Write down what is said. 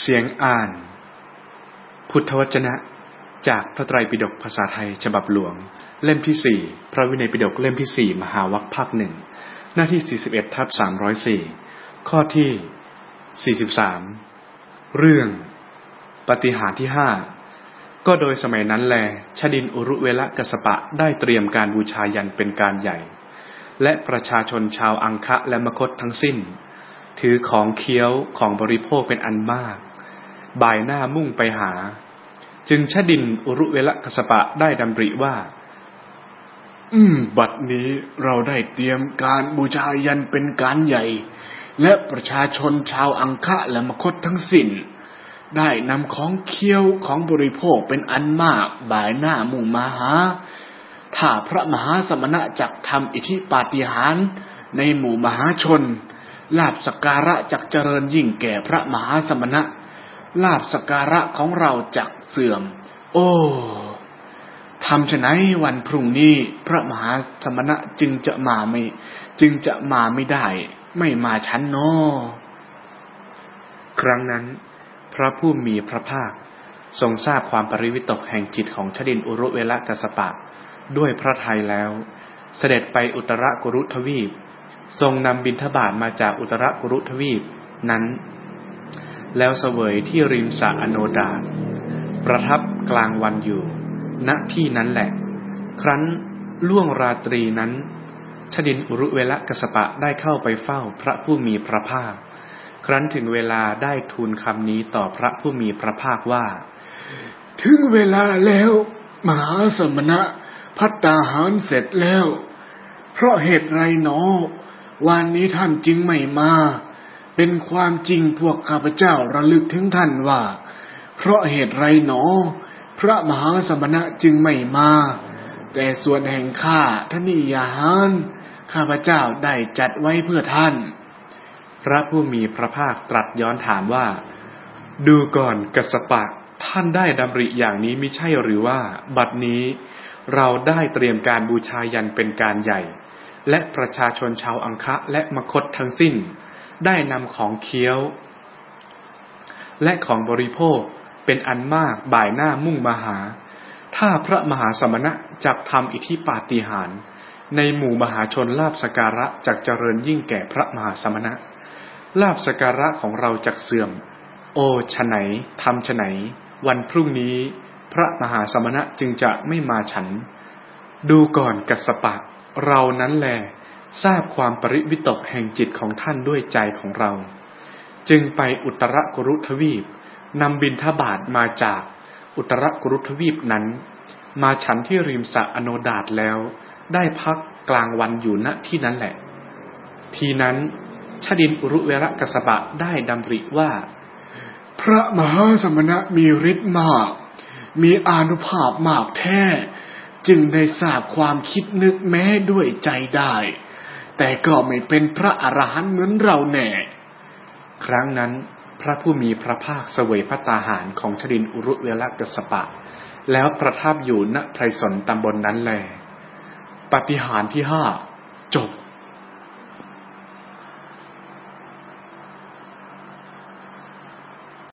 เสียงอ่าน พุทธวจนะ จากพระไตรปิฎกภาษาไทยฉบับหลวง เล่มที่สี่พระวินัยปิฎกเล่มที่สี่มหาวัคภาคหนึ่งหน้าที่สี่สิบเอ็ดทับสามร้อยสี่ข้อที่สี่สิบสามเรื่องปฏิหารที่ห้าก็โดยสมัยนั้นแล ชดินอุรุเวละกสปะได้เตรียมการบูชายันเป็นการใหญ่ และประชาชนชาวอังคะและมคตทั้งสิ้น ถือของเคี้ยวของบริโภคเป็นอันมาก บ่ายหน้ามุ่งไปหา จึงชดินอุรุเวลกสปะได้ดำริว่า อืม บัดนี้เราได้เตรียมการบูชายันเป็นการใหญ่ และประชาชนชาวอังคะและมคตทั้งสิน้น ได้นำของเคี้ยวของบริโภคเป็นอันมาก บ่ายหน้ามุ่งมาหา ถ้าพระมหาสมณะจักทำอิทธิปาฏิหาริย์ในหมู่มหาชน ลาบสการะจักเจริญยิ่งแก่พระมหาสมณะ ลาบสการะของเราจักเสื่อม โอ้ทำฉะไหนวันพรุ่งนี้พระมหาสมณะจึงจะมาไม่ จึงจะมาไม่ได้ ไม่มาชั้นนอครั้งนั้น พระผู้มีพระภาค ทรงทราบความปริวิตกแห่งจิตของชดินอุรุเวลกัสปะ ด้วยพระทัยแล้ว เสด็จไปอุตรกุรุทวีป ทรงนำบิณฑบาตมาจากอุตรกุรุทวีปนั้น แล้วเสวยที่ริมสะอโนดาประทับกลางวันอยู่ ณที่นั้นแหละ ครั้นล่วงราตรีนั้นชดินอุรุเวละกสปะได้เข้าไปเฝ้าพระผู้มีพระภาค ครั้นถึงเวลาได้ทูลคำนี้ต่อพระผู้มีพระภาคว่า ถึงเวลาแล้ว มหาสมณะพัตตาหารเสร็จแล้ว เพราะเหตุไรหนอ วันนี้ท่านจึงไม่มา เป็นความจริงพวกข้าพเจ้าระลึกถึงท่านว่า เพราะเหตุไรหนอ พระมหาสมณะจึงไม่มา แต่ส่วนแห่งข้าท่านิยาหารข้าพเจ้าได้จัดไว้เพื่อท่าน พระผู้มีพระภาคตรัสย้อนถามว่า ดูก่อนกสปะท่านได้ดำริอย่างนี้ม่ใช่หรือว่า บัดนี้เราได้เตรียมการบูชายันเป็นการใหญ่ และประชาชนชาวอังคะและมคตทั้งสิ้น ได้นำของเคี้ยว และของบริโภคเป็นอันมากบ่ายหน้ามุ่งมาหา ถ้าพระมหาสมณะจักทำอิทธิปาฏิหาริย์ในหมู่มหาชนลาบสการะจักเจริญยิ่งแก่พระมหาสมณะ ลาบสการะของเราจักเสื่อม โอฉไหนทำฉไหน วันพรุ่งนี้ พระมหาสมณะจึงจะไม่มาฉัน ดูก่อนกัสปะ เรานั้นแลทราบความปริวิตกแห่งจิตของท่านด้วยใจของเรา จึงไปอุตรกุรุทวีปนำบินทบาทมาจากอุตรกุรุทวีปนั้น มาฉันที่ริมสะอโนดาตแล้ว ได้พักกลางวันอยู่ณที่นั้นแหละ ทีนั้นชดินอุรุเวรกสบะได้ดำริว่า พระมหาสมณะมีฤทธิ์มาก มีอานุภาพมากแท้ จึงได้ทราบความคิดนึกแม้ด้วยใจได้ แต่ก็ไม่เป็นพระอรหันต์เหมือนเราแน่ ครั้งนั้นพระผู้มีพระภาคเสวยพระตาหารของชดินอุรุเวลกัสปะ แล้วประทับอยู่ณไพรสนตำบลนนั้นแล ปฏิหารที่ห้าจบ